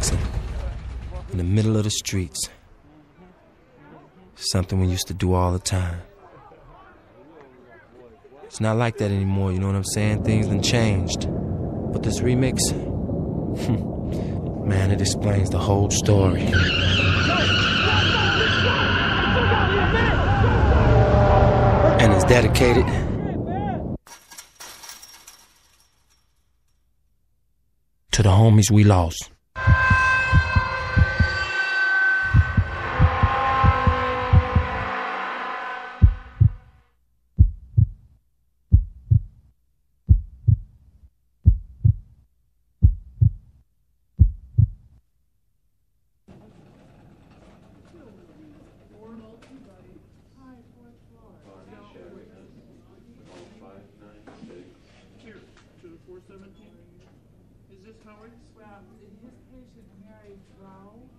boxing in the middle of the streets. Something we used to do all the time. It's not like that anymore, you know what I'm saying? Things have changed. But this remix, hmm, man, it explains the whole story. And it's dedicated to the homies we lost. 17? Is this Howard's? Well, his patient, Mary Brown,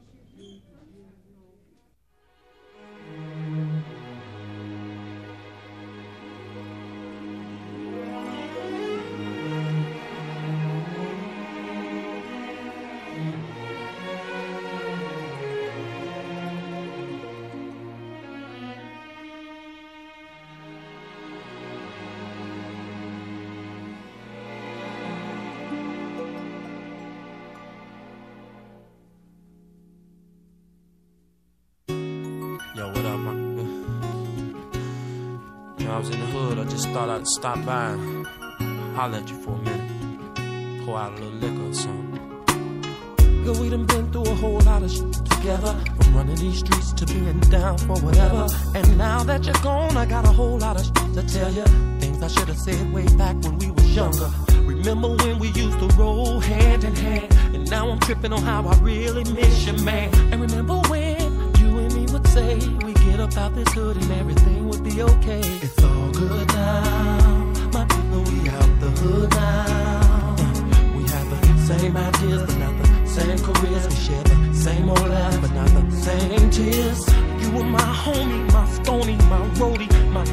Yo, what up, When I was in the hood, I just thought I'd stop by and holler at you for a minute. Pour out a little liquor or something. Girl, we done been through a whole lot of shit together. From running these streets to being down for whatever. And now that you're gone, I got a whole lot of shit to tell you. Things I should have said way back when we was younger. Remember when we used to roll hand in hand? And now I'm tripping on how I really miss you, man. And remember when would say we get up out this hood and everything would be okay. It's all good now. My people, we out the hood now. We have the same ideas, but not the same careers. We share the same old laughs, but not the same tears. You were my homie, my stony, my roadie, my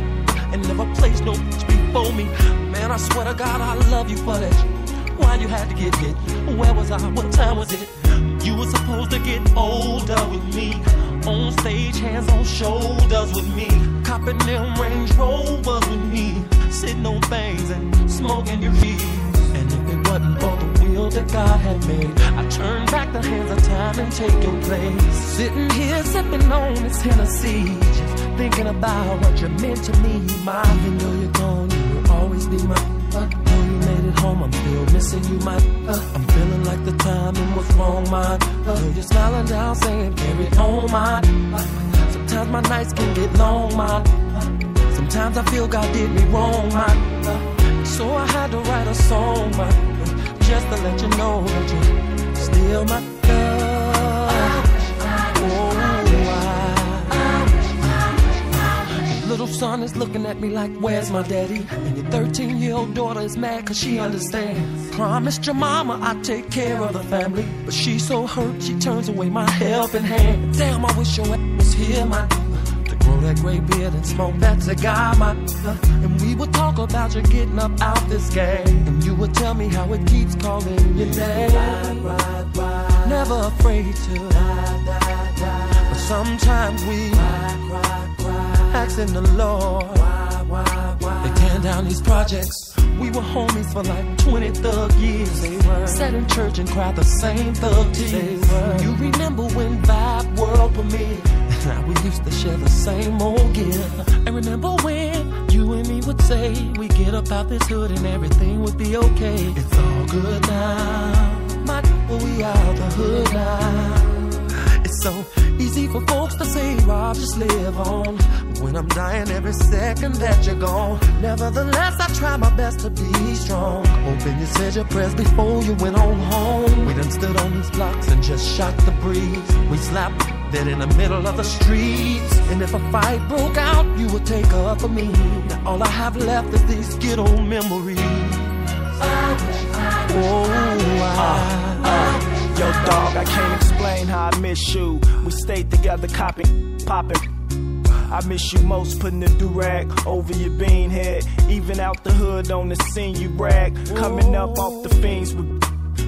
and never placed no bitch before me. Man, I swear to God, I love you for that. Why you had to get hit? Where was I? What time was it? You were supposed to get older. On stage, hands on shoulders with me. Copping them Range Rovers with me. Sitting on things and smoking your weed. And if it wasn't for the will that God had made, I'd turn back the hands of time and take your place. Sitting here sipping on this Hennessy, just thinking about what you meant to me. My, even though you're gone, you will always be my. I'm still missing you, my. Uh, I'm feeling like the timing was wrong, my. Uh, you're smiling down, saying carry on, my. Uh, sometimes my nights can get long, my. Uh, sometimes I feel God did me wrong, my. Uh, so I had to write a song, my. Just to let you know that you're still my love. Son is looking at me like, where's my daddy? And your 13 year old daughter is mad cause she understands. Promised your mama I'd take care of the family. But she's so hurt, she turns away my helping hand. Damn, I wish your ass was here, my to grow that gray beard and smoke that cigar, my And we would talk about you getting up out this game. And you would tell me how it keeps calling your name. Ride, ride, ride. Never afraid to. die, die, die. But sometimes we asking the Lord. They tearing down these projects. We were homies for like 20 thug years. They were. Sat in church and cried the same thug tears. You remember when Vibe World premiered? Now we used to share the same old gear. And remember when you and me would say we get up out this hood and everything would be okay. It's all good now. My people, we out the hood now. It's so easy for folks to say, Rob, just live on. When I'm dying every second that you're gone. Nevertheless, I try my best to be strong. Hoping you said your prayers before you went on home. We done stood on these blocks and just shot the breeze. We slapped dead in the middle of the streets. And if a fight broke out, you would take up for me. Now all I have left is these old memories. Oh, I. Uh, uh, uh, yo, dog, I can't explain how I miss you. We stayed together, copping, popping. I miss you most putting the do-rag over your bean head. Even out the hood on the scene you brag. Coming up off the fiends with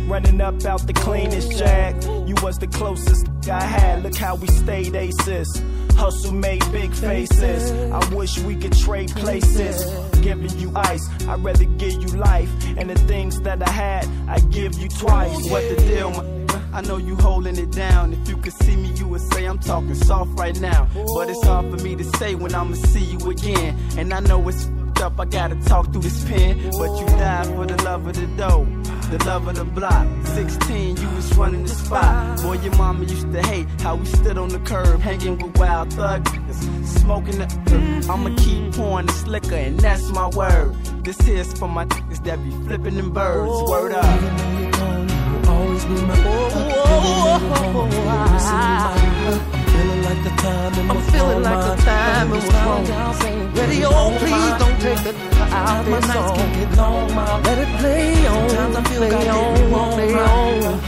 running up out the cleanest jack. You was the closest I had. Look how we stayed aces. Hustle made big faces. I wish we could trade places. Giving you ice, I'd rather give you life. And the things that I had, I give you twice. What the deal, I know you holding it down. If you could see me, you would say I'm talking soft right now. But it's hard for me to say when I'ma see you again. And I know it's up, I gotta talk through this pen. But you died for the love of the dough, the love of the block. 16, you was running the spot. Boy, your mama used to hate how we stood on the curb, hanging with wild thugs, smoking the. Uh, I'ma keep pouring the liquor, and that's my word. This here's for my niggas that be flipping them birds. Word up I'm feeling like the time and I'm feeling like the time and what's wrong. Radio, oh, please don't take the out this song. Let it play on, play on, play on.